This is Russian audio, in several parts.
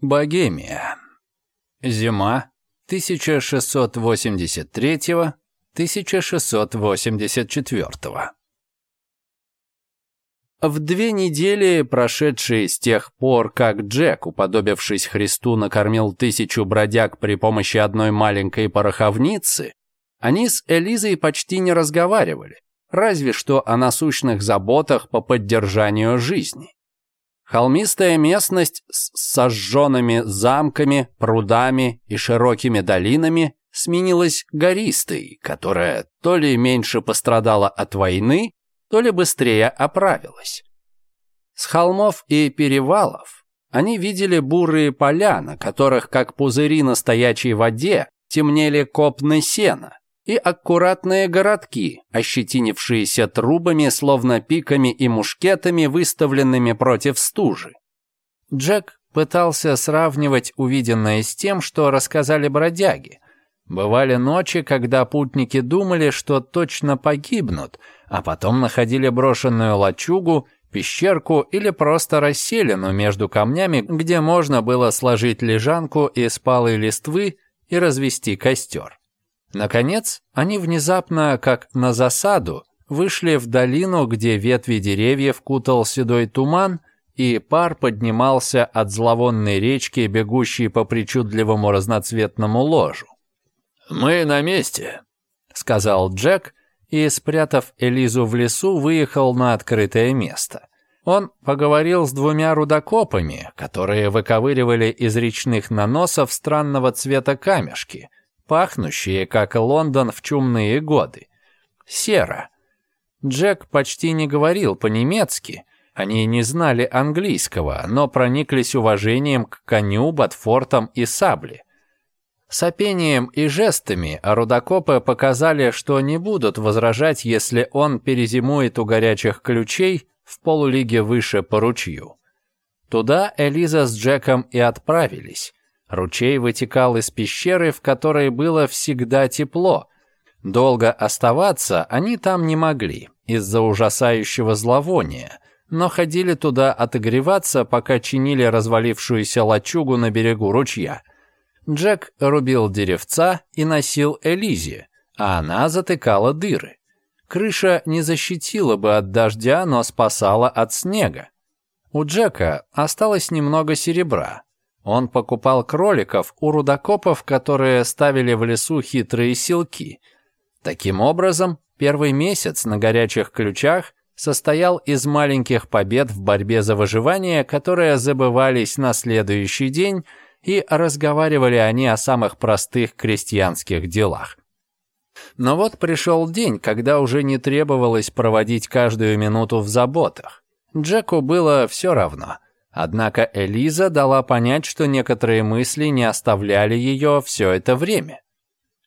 Богемия. Зима 1683-1684. В две недели, прошедшие с тех пор, как Джек, уподобившись Христу, накормил тысячу бродяг при помощи одной маленькой пороховницы, они с Элизой почти не разговаривали, разве что о насущных заботах по поддержанию жизни. Холмистая местность с сожженными замками, прудами и широкими долинами сменилась гористой, которая то ли меньше пострадала от войны, то ли быстрее оправилась. С холмов и перевалов они видели бурые поля, на которых, как пузыри на стоячей воде, темнели копны сена, и аккуратные городки, ощетинившиеся трубами, словно пиками и мушкетами, выставленными против стужи. Джек пытался сравнивать увиденное с тем, что рассказали бродяги. Бывали ночи, когда путники думали, что точно погибнут, а потом находили брошенную лачугу, пещерку или просто расселину между камнями, где можно было сложить лежанку из палой листвы и развести костер. Наконец, они внезапно, как на засаду, вышли в долину, где ветви деревьев кутал седой туман, и пар поднимался от зловонной речки, бегущей по причудливому разноцветному ложу. «Мы на месте», — сказал Джек, и, спрятав Элизу в лесу, выехал на открытое место. Он поговорил с двумя рудокопами, которые выковыривали из речных наносов странного цвета камешки — пахнущие, как Лондон в чумные годы. Серо. Джек почти не говорил по-немецки, они не знали английского, но прониклись уважением к коню, ботфортам и сабле. Сопением и жестами рудокопы показали, что не будут возражать, если он перезимует у горячих ключей в полулиге выше по ручью. Туда Элиза с Джеком и отправились. Ручей вытекал из пещеры, в которой было всегда тепло. Долго оставаться они там не могли из-за ужасающего зловония, но ходили туда отогреваться, пока чинили развалившуюся лачугу на берегу ручья. Джек рубил деревца и носил Элизе, а она затыкала дыры. Крыша не защитила бы от дождя, но спасала от снега. У Джека осталось немного серебра, он покупал кроликов у рудокопов, которые ставили в лесу хитрые силки. Таким образом, первый месяц на горячих ключах состоял из маленьких побед в борьбе за выживание, которые забывались на следующий день, и разговаривали они о самых простых крестьянских делах. Но вот пришел день, когда уже не требовалось проводить каждую минуту в заботах. Джеку было все равно – Однако Элиза дала понять, что некоторые мысли не оставляли ее все это время.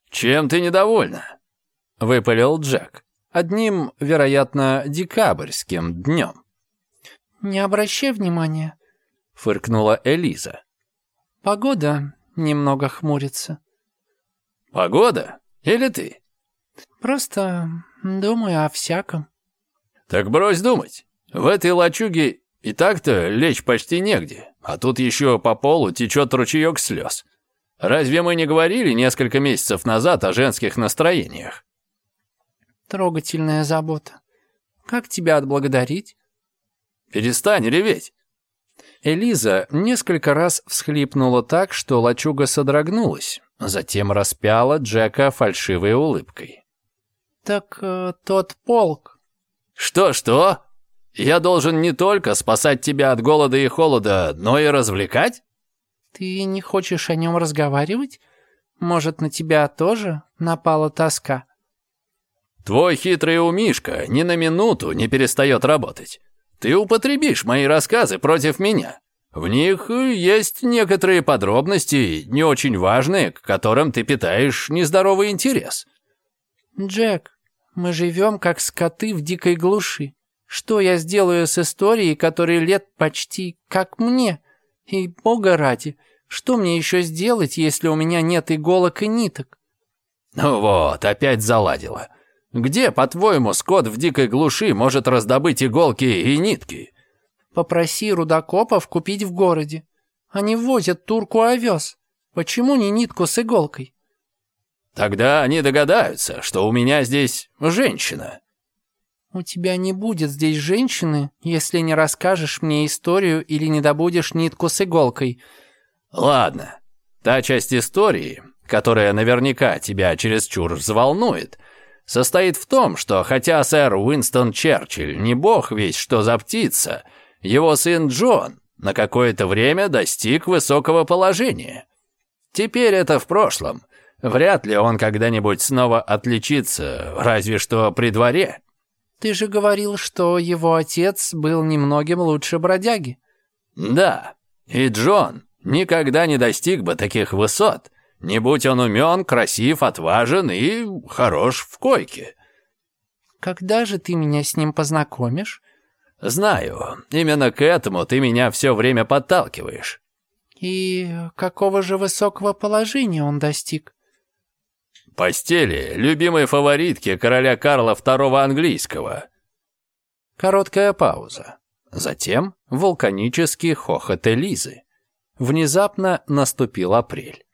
«Чем ты недовольна?» — выпалил Джек. Одним, вероятно, декабрьским днем. «Не обращай внимания», — фыркнула Элиза. «Погода немного хмурится». «Погода? Или ты?» «Просто думаю о всяком». «Так брось думать. В этой лачуге и так-то лечь почти негде, а тут еще по полу течет ручеек слез. Разве мы не говорили несколько месяцев назад о женских настроениях? Трогательная забота. Как тебя отблагодарить? Перестань реветь. Элиза несколько раз всхлипнула так, что лачуга содрогнулась, затем распяла Джека фальшивой улыбкой. «Так э, тот полк...» «Что-что?» Я должен не только спасать тебя от голода и холода, но и развлекать?» «Ты не хочешь о нем разговаривать? Может, на тебя тоже напала тоска?» «Твой хитрый умишка ни на минуту не перестает работать. Ты употребишь мои рассказы против меня. В них есть некоторые подробности, не очень важные, к которым ты питаешь нездоровый интерес». «Джек, мы живем как скоты в дикой глуши. Что я сделаю с историей, которой лет почти как мне? И, бога ради, что мне еще сделать, если у меня нет иголок и ниток? Ну вот, опять заладила. Где, по-твоему, скот в дикой глуши может раздобыть иголки и нитки? Попроси рудокопов купить в городе. Они возят турку овес. Почему не нитку с иголкой? Тогда они догадаются, что у меня здесь женщина. «У тебя не будет здесь женщины, если не расскажешь мне историю или не добудешь нитку с иголкой». «Ладно, та часть истории, которая наверняка тебя чересчур взволнует, состоит в том, что хотя сэр Уинстон Черчилль не бог весь что за птица, его сын Джон на какое-то время достиг высокого положения. Теперь это в прошлом. Вряд ли он когда-нибудь снова отличится, разве что при дворе». Ты же говорил, что его отец был немногим лучше бродяги. Да, и Джон никогда не достиг бы таких высот, не будь он умен, красив, отважен и хорош в койке. Когда же ты меня с ним познакомишь? Знаю, именно к этому ты меня все время подталкиваешь. И какого же высокого положения он достиг? Постели любимой фаворитки короля Карла II английского. Короткая пауза. Затем вулканический хохот Элизы. Внезапно наступил апрель.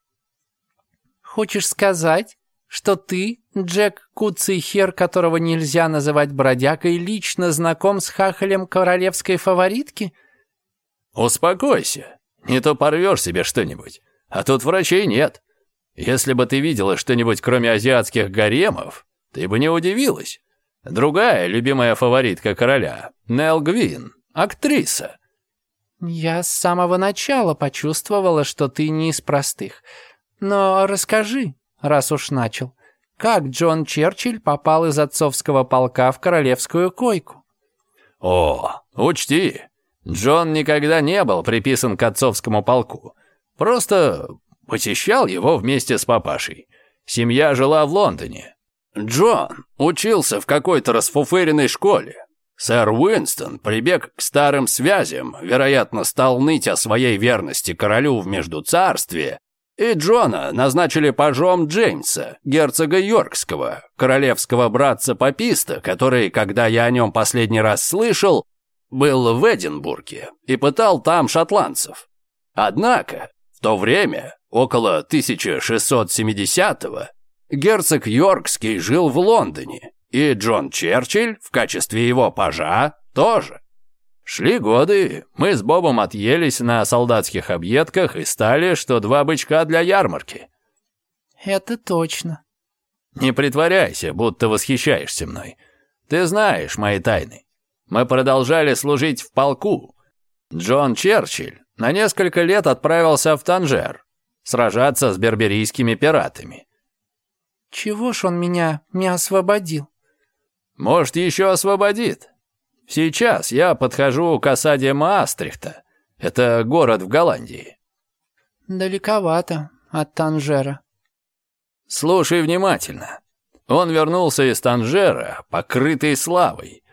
«Хочешь сказать, что ты, Джек Куцихер, которого нельзя называть бродягой, лично знаком с хахалем королевской фаворитки?» «Успокойся, не то порвешь себе что-нибудь, а тут врачей нет». Если бы ты видела что-нибудь кроме азиатских гаремов, ты бы не удивилась. Другая любимая фаворитка короля, Нел Гвин, актриса. Я с самого начала почувствовала, что ты не из простых. Но расскажи, раз уж начал, как Джон Черчилль попал из отцовского полка в королевскую койку? О, учти, Джон никогда не был приписан к отцовскому полку. Просто Посещал его вместе с папашей. Семья жила в Лондоне. Джон учился в какой-то расфуфыренной школе. Сэр Уинстон прибег к старым связям, вероятно, стал ныть о своей верности королю в Междуцарстве, и Джона назначили пажом Джеймса, герцога Йоркского, королевского братца-паписта, который, когда я о нем последний раз слышал, был в Эдинбурге и пытал там шотландцев. Однако в то время, около 1670-го, герцог Йоркский жил в Лондоне, и Джон Черчилль в качестве его пажа тоже. Шли годы, мы с Бобом отъелись на солдатских объедках и стали, что два бычка для ярмарки. Это точно. Не притворяйся, будто восхищаешься мной. Ты знаешь мои тайны. Мы продолжали служить в полку. Джон Черчилль на несколько лет отправился в Танжер сражаться с берберийскими пиратами. «Чего ж он меня не освободил?» «Может, еще освободит. Сейчас я подхожу к осаде Маастрихта. Это город в Голландии». «Далековато от Танжера». «Слушай внимательно. Он вернулся из Танжера, покрытый славой,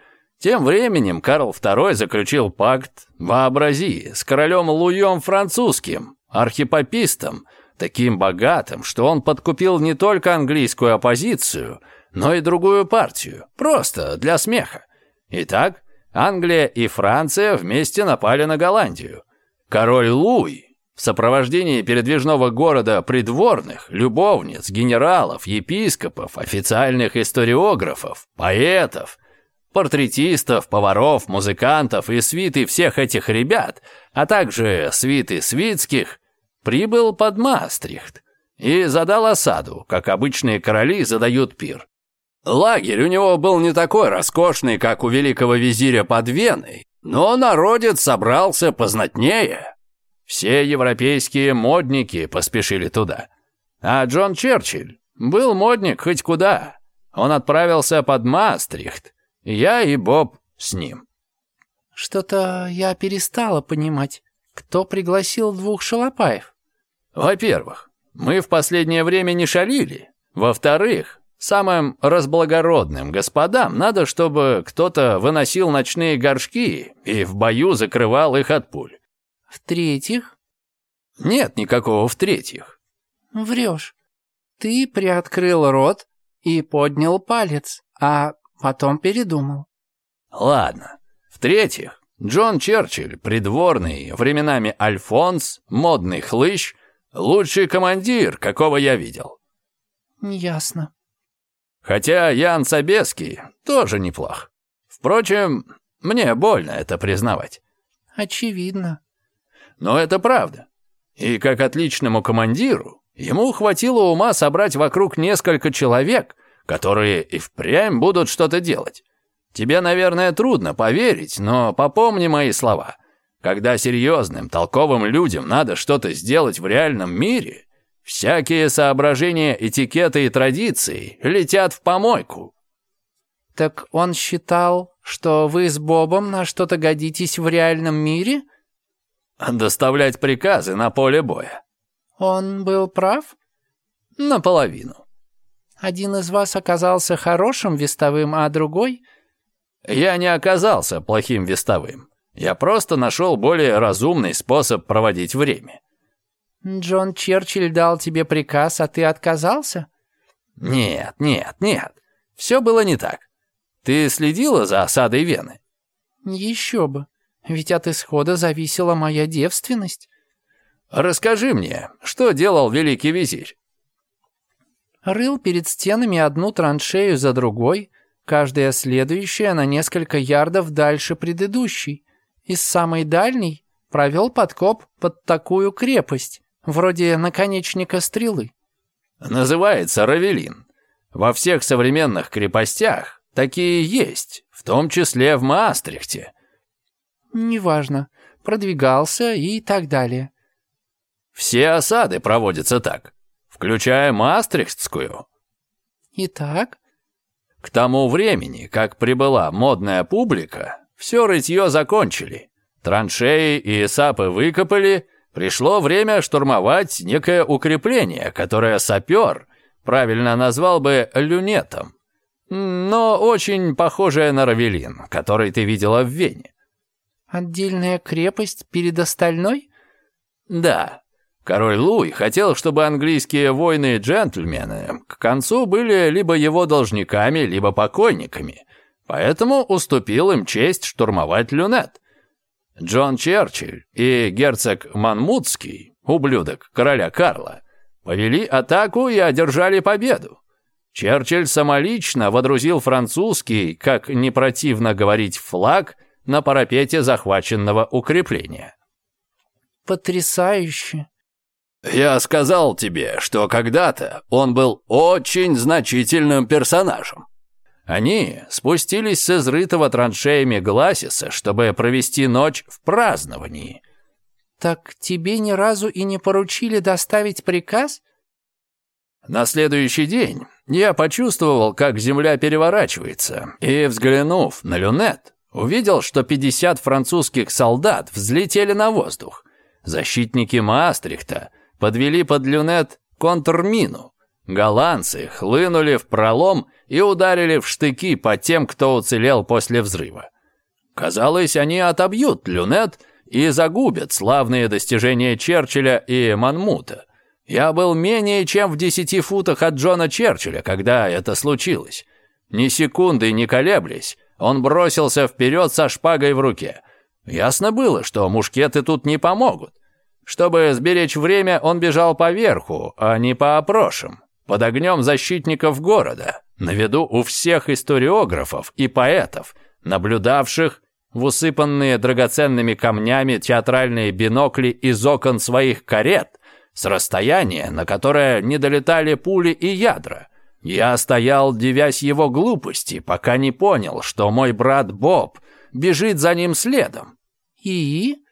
тем временем Карл II заключил пакт «Вообрази» с королем Луем Французским, архипопистом, таким богатым, что он подкупил не только английскую оппозицию, но и другую партию, просто для смеха. Итак, Англия и Франция вместе напали на Голландию. Король Луй в сопровождении передвижного города придворных, любовниц, генералов, епископов, официальных историографов, поэтов, портретистов, поваров, музыкантов и свиты всех этих ребят, а также свиты свитских, прибыл под Мастрихт и задал осаду, как обычные короли задают пир. Лагерь у него был не такой роскошный, как у великого визиря под Веной, но народец собрался познатнее. Все европейские модники поспешили туда. А Джон Черчилль был модник хоть куда. Он отправился под Мастрихт, я и Боб с ним. Что-то я перестала понимать, кто пригласил двух шалопаев. Во-первых, мы в последнее время не шалили. Во-вторых, самым разблагородным господам надо, чтобы кто-то выносил ночные горшки и в бою закрывал их от пуль. В-третьих? Нет никакого в-третьих. Врешь. Ты приоткрыл рот и поднял палец, а Потом передумал. Ладно. В-третьих, Джон Черчилль, придворный, временами Альфонс, модный хлыщ, лучший командир, какого я видел. Ясно. Хотя Ян Собеский тоже неплох. Впрочем, мне больно это признавать. Очевидно. Но это правда. И как отличному командиру, ему хватило ума собрать вокруг несколько человек, которые и впрямь будут что-то делать. Тебе, наверное, трудно поверить, но попомни мои слова. Когда серьезным, толковым людям надо что-то сделать в реальном мире, всякие соображения этикеты и традиции летят в помойку. Так он считал, что вы с Бобом на что-то годитесь в реальном мире? Доставлять приказы на поле боя. Он был прав? Наполовину. Один из вас оказался хорошим вестовым, а другой...» «Я не оказался плохим вестовым. Я просто нашел более разумный способ проводить время». «Джон Черчилль дал тебе приказ, а ты отказался?» «Нет, нет, нет. Все было не так. Ты следила за осадой Вены?» «Еще бы. Ведь от исхода зависела моя девственность». «Расскажи мне, что делал великий визирь?» рыл перед стенами одну траншею за другой, каждая следующая на несколько ярдов дальше предыдущей. и с самой дальней провел подкоп под такую крепость, вроде наконечника стрелы. Называется Равелин. Во всех современных крепостях такие есть, в том числе в Маастрихте. Неважно, продвигался и так далее. Все осады проводятся так включая Мастрихтскую. Итак? К тому времени, как прибыла модная публика, все рытье закончили. Траншеи и сапы выкопали, пришло время штурмовать некое укрепление, которое сапер правильно назвал бы люнетом, но очень похожее на равелин, который ты видела в Вене. Отдельная крепость перед остальной? Да, Король Луй хотел, чтобы английские воины и джентльмены к концу были либо его должниками, либо покойниками, поэтому уступил им честь штурмовать люнет. Джон Черчилль и герцог Манмутский, ублюдок короля Карла, повели атаку и одержали победу. Черчилль самолично водрузил французский, как не противно говорить, флаг на парапете захваченного укрепления. «Потрясающе!» Я сказал тебе, что когда-то он был очень значительным персонажем. Они спустились с изрытого траншеями Гласиса, чтобы провести ночь в праздновании. Так тебе ни разу и не поручили доставить приказ? На следующий день я почувствовал, как земля переворачивается, и, взглянув на люнет, увидел, что 50 французских солдат взлетели на воздух. Защитники Маастрихта — подвели под люнет контрмину. Голландцы хлынули в пролом и ударили в штыки по тем, кто уцелел после взрыва. Казалось, они отобьют люнет и загубят славные достижения Черчилля и Манмута. Я был менее чем в десяти футах от Джона Черчилля, когда это случилось. Ни секунды не колеблясь, он бросился вперед со шпагой в руке. Ясно было, что мушкеты тут не помогут. Чтобы сберечь время, он бежал по верху, а не по опрошам, под огнем защитников города, на виду у всех историографов и поэтов, наблюдавших в усыпанные драгоценными камнями театральные бинокли из окон своих карет с расстояния, на которое не долетали пули и ядра. Я стоял, девясь его глупости, пока не понял, что мой брат Боб бежит за ним следом. «И?»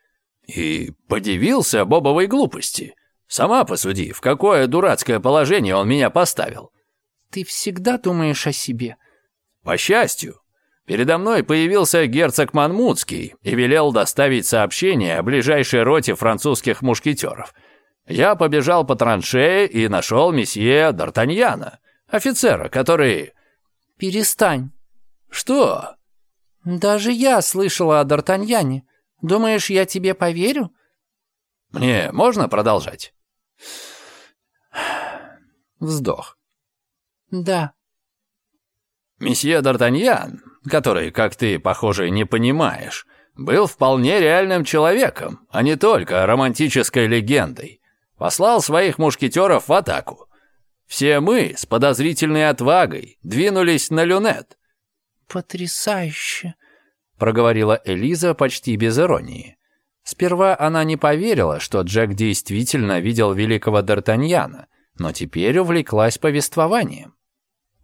И подивился Бобовой глупости. Сама посуди, в какое дурацкое положение он меня поставил. Ты всегда думаешь о себе. По счастью. Передо мной появился герцог Манмутский и велел доставить сообщение о ближайшей роте французских мушкетеров. Я побежал по траншее и нашел месье Д'Артаньяна, офицера, который... Перестань. Что? Даже я слышала о Д'Артаньяне. Думаешь, я тебе поверю?» «Мне можно продолжать?» Вздох. «Да». «Месье Д'Артаньян, который, как ты, похоже, не понимаешь, был вполне реальным человеком, а не только романтической легендой. Послал своих мушкетеров в атаку. Все мы с подозрительной отвагой двинулись на люнет». «Потрясающе!» — проговорила Элиза почти без иронии. Сперва она не поверила, что Джек действительно видел великого Д'Артаньяна, но теперь увлеклась повествованием.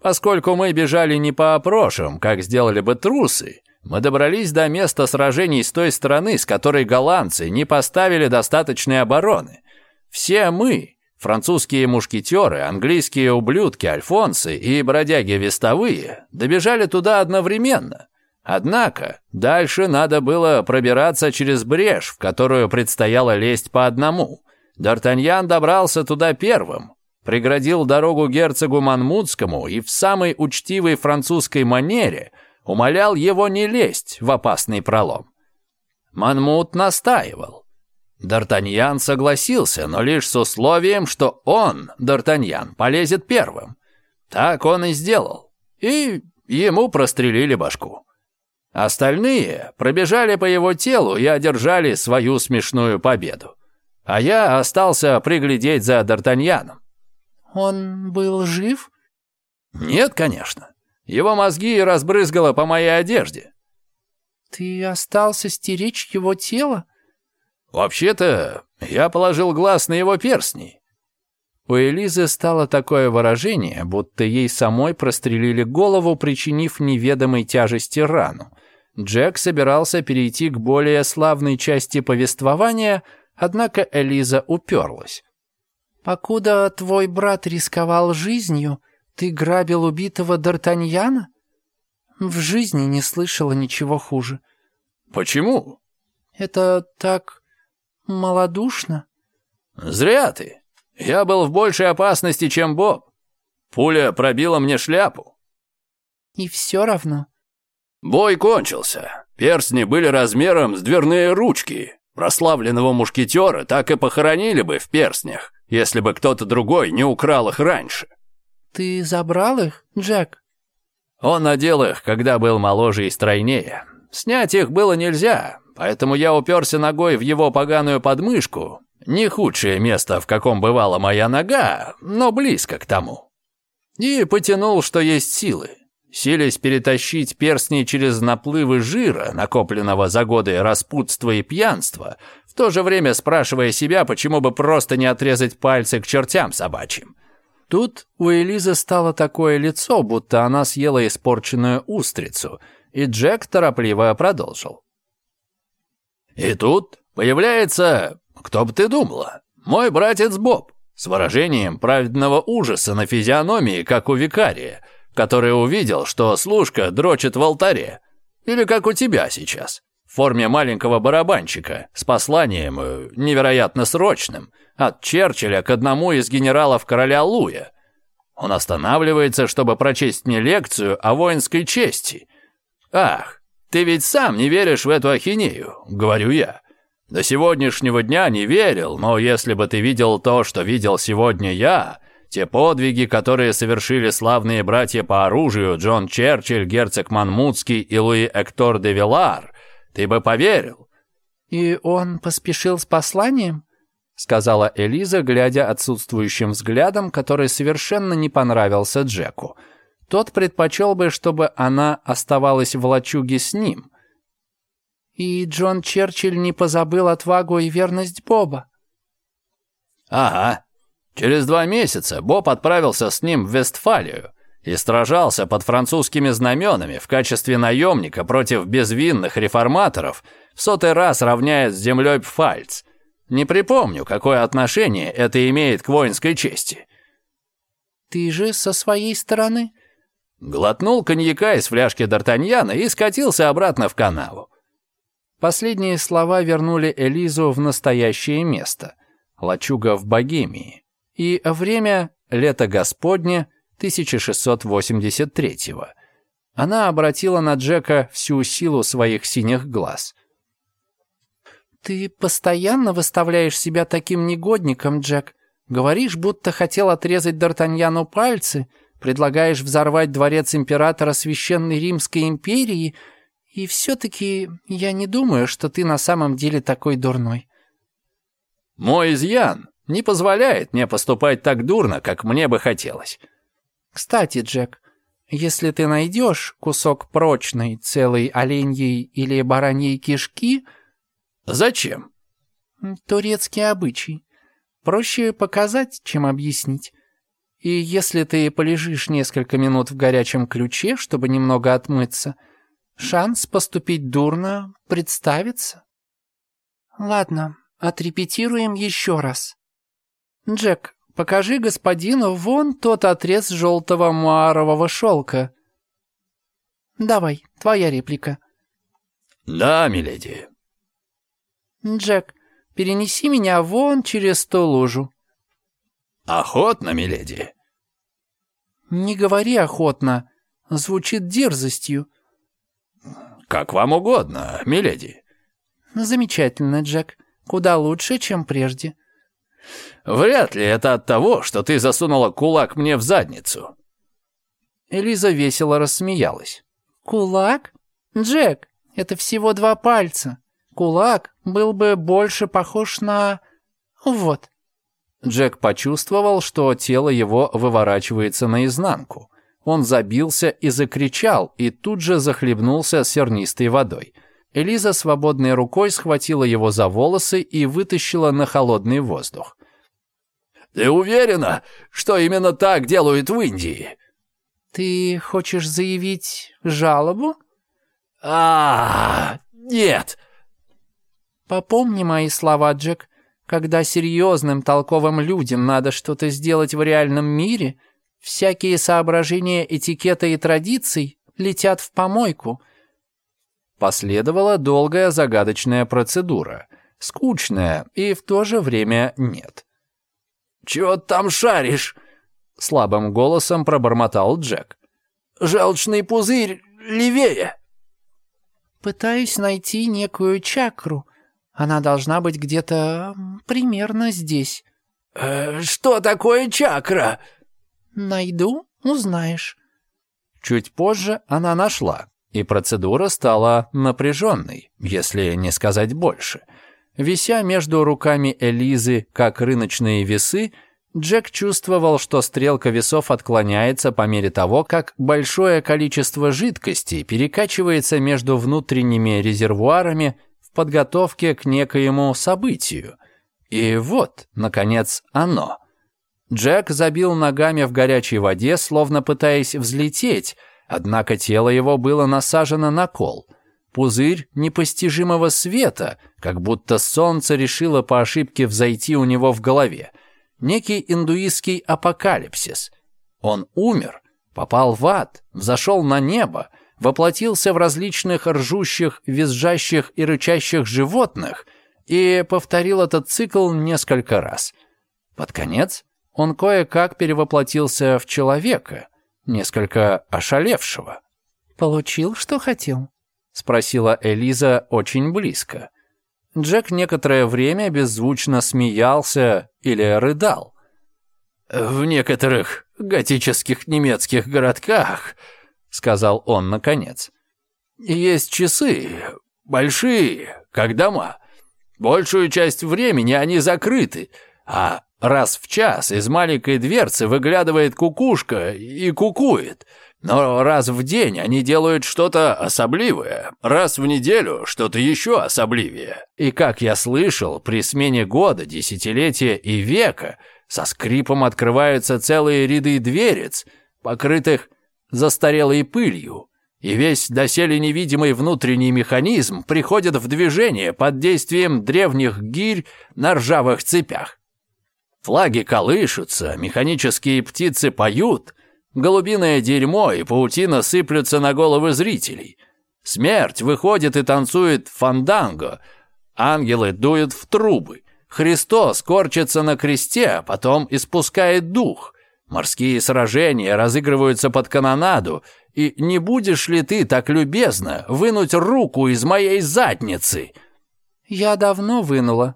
«Поскольку мы бежали не по опрошам, как сделали бы трусы, мы добрались до места сражений с той стороны, с которой голландцы не поставили достаточной обороны. Все мы, французские мушкетеры, английские ублюдки, альфонсы и бродяги-вестовые, добежали туда одновременно. Однако дальше надо было пробираться через брешь, в которую предстояло лезть по одному. Д'Артаньян добрался туда первым, преградил дорогу герцогу Манмутскому и в самой учтивой французской манере умолял его не лезть в опасный пролом. Манмут настаивал. Д'Артаньян согласился, но лишь с условием, что он, Д'Артаньян, полезет первым. Так он и сделал. И ему прострелили башку. Остальные пробежали по его телу и одержали свою смешную победу. А я остался приглядеть за Д'Артаньяном. «Он был жив?» «Нет, конечно. Его мозги разбрызгало по моей одежде». «Ты остался стеречь его тело?» «Вообще-то я положил глаз на его перстни у Элизы стало такое выражение, будто ей самой прострелили голову, причинив неведомой тяжести рану. Джек собирался перейти к более славной части повествования, однако Элиза уперлась. «Покуда твой брат рисковал жизнью, ты грабил убитого Д'Артаньяна?» «В жизни не слышала ничего хуже». «Почему?» «Это так малодушно». «Зря ты. Я был в большей опасности, чем Боб. Пуля пробила мне шляпу. И все равно. Бой кончился. Перстни были размером с дверные ручки. Прославленного мушкетера так и похоронили бы в перстнях, если бы кто-то другой не украл их раньше. Ты забрал их, Джек? Он надел их, когда был моложе и стройнее. Снять их было нельзя, поэтому я уперся ногой в его поганую подмышку не худшее место, в каком бывала моя нога, но близко к тому. И потянул, что есть силы. Селись перетащить перстни через наплывы жира, накопленного за годы распутства и пьянства, в то же время спрашивая себя, почему бы просто не отрезать пальцы к чертям собачьим. Тут у Элизы стало такое лицо, будто она съела испорченную устрицу, и Джек торопливо продолжил. И тут появляется кто бы ты думала? Мой братец Боб, с выражением праведного ужаса на физиономии, как у викария, который увидел, что служка дрочит в алтаре. Или как у тебя сейчас, в форме маленького барабанщика, с посланием, э, невероятно срочным, от Черчилля к одному из генералов короля Луя. Он останавливается, чтобы прочесть мне лекцию о воинской чести. «Ах, ты ведь сам не веришь в эту ахинею», — говорю я. До сегодняшнего дня не верил, но если бы ты видел то, что видел сегодня я, те подвиги, которые совершили славные братья по оружию Джон Черчилль, герцог Манмутский и Луи Эктор де Вилар, ты бы поверил». «И он поспешил с посланием?» — сказала Элиза, глядя отсутствующим взглядом, который совершенно не понравился Джеку. Тот предпочел бы, чтобы она оставалась в лачуге с ним — и Джон Черчилль не позабыл отвагу и верность Боба. Ага. Через два месяца Боб отправился с ним в Вестфалию и сражался под французскими знаменами в качестве наемника против безвинных реформаторов, в сотый раз равняя с землей Пфальц. Не припомню, какое отношение это имеет к воинской чести. Ты же со своей стороны... Глотнул коньяка из фляжки Д'Артаньяна и скатился обратно в канаву. Последние слова вернули Элизу в настоящее место – лачуга в Богемии. И время – лето Господне 1683-го. Она обратила на Джека всю силу своих синих глаз. «Ты постоянно выставляешь себя таким негодником, Джек. Говоришь, будто хотел отрезать Д'Артаньяну пальцы, предлагаешь взорвать дворец императора Священной Римской империи – и все-таки я не думаю, что ты на самом деле такой дурной. Мой изъян не позволяет мне поступать так дурно, как мне бы хотелось. Кстати, Джек, если ты найдешь кусок прочной целой оленьей или бараньей кишки... Зачем? Турецкий обычай. Проще показать, чем объяснить. И если ты полежишь несколько минут в горячем ключе, чтобы немного отмыться, Шанс поступить дурно представится. Ладно, отрепетируем еще раз. Джек, покажи господину вон тот отрез желтого муарового шелка. Давай, твоя реплика. Да, миледи. Джек, перенеси меня вон через ту лужу. Охотно, миледи. Не говори охотно, звучит дерзостью. «Как вам угодно, миледи». Ну, «Замечательно, Джек. Куда лучше, чем прежде». «Вряд ли это от того, что ты засунула кулак мне в задницу». Элиза весело рассмеялась. «Кулак? Джек, это всего два пальца. Кулак был бы больше похож на... вот». Джек почувствовал, что тело его выворачивается наизнанку. Он забился и закричал, и тут же захлебнулся сернистой водой. Элиза свободной рукой схватила его за волосы и вытащила на холодный воздух. «Ты уверена, что именно так делают в Индии?» «Ты хочешь заявить жалобу?» а, -а, -а нет!» «Попомни мои слова, Джек. Когда серьезным, толковым людям надо что-то сделать в реальном мире, Всякие соображения этикета и традиций летят в помойку. Последовала долгая загадочная процедура. Скучная и в то же время нет. «Чего там шаришь?» — слабым голосом пробормотал Джек. «Желчный пузырь левее!» «Пытаюсь найти некую чакру. Она должна быть где-то примерно здесь». «Э, «Что такое чакра?» «Найду, узнаешь». Чуть позже она нашла, и процедура стала напряженной, если не сказать больше. Вися между руками Элизы, как рыночные весы, Джек чувствовал, что стрелка весов отклоняется по мере того, как большое количество жидкости перекачивается между внутренними резервуарами в подготовке к некоему событию. И вот, наконец, оно — Джек забил ногами в горячей воде, словно пытаясь взлететь, однако тело его было насажено на кол. Пузырь непостижимого света, как будто солнце решило по ошибке взойти у него в голове. Некий индуистский апокалипсис. Он умер, попал в ад, взошел на небо, воплотился в различных ржущих, визжащих и рычащих животных и повторил этот цикл несколько раз. Под конец он кое-как перевоплотился в человека, несколько ошалевшего. «Получил, что хотел?» — спросила Элиза очень близко. Джек некоторое время беззвучно смеялся или рыдал. «В некоторых готических немецких городках», — сказал он наконец, — «есть часы, большие, как дома. Большую часть времени они закрыты, а Раз в час из маленькой дверцы выглядывает кукушка и кукует. Но раз в день они делают что-то особливое, раз в неделю что-то еще особливее. И, как я слышал, при смене года, десятилетия и века со скрипом открываются целые ряды дверец, покрытых застарелой пылью, и весь доселе невидимый внутренний механизм приходит в движение под действием древних гирь на ржавых цепях. Флаги колышутся, механические птицы поют, голубиное дерьмо и паутина сыплются на головы зрителей. Смерть выходит и танцует фанданго, ангелы дуют в трубы, Христос корчится на кресте, а потом испускает дух. Морские сражения разыгрываются под канонаду, и не будешь ли ты так любезно вынуть руку из моей задницы?» «Я давно вынула.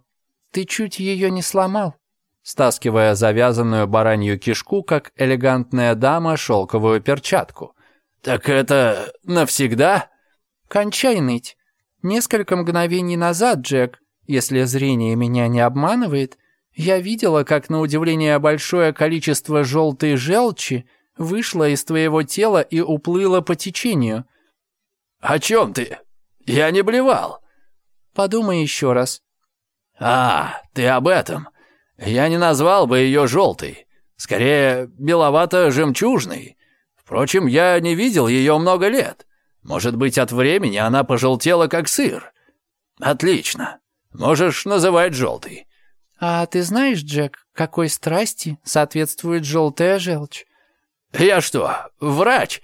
Ты чуть ее не сломал» стаскивая завязанную баранью кишку, как элегантная дама, шелковую перчатку. «Так это навсегда?» «Кончай ныть. Несколько мгновений назад, Джек, если зрение меня не обманывает, я видела, как на удивление большое количество желтой желчи вышло из твоего тела и уплыло по течению». «О чем ты? Я не блевал». «Подумай еще раз». «А, ты об этом. Я не назвал бы ее желтой, скорее беловато-жемчужной. Впрочем, я не видел ее много лет. Может быть, от времени она пожелтела, как сыр. Отлично. Можешь называть желтой. А ты знаешь, Джек, какой страсти соответствует желтая желчь? Я что, врач?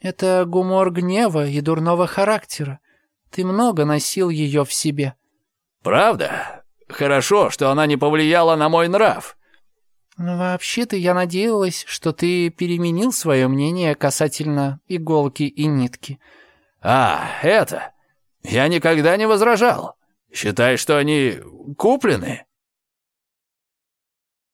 Это гумор гнева и дурного характера. Ты много носил ее в себе. Правда? Хорошо, что она не повлияла на мой нрав». Ну, вообще-то я надеялась, что ты переменил свое мнение касательно иголки и нитки». «А, это? Я никогда не возражал. Считай, что они куплены».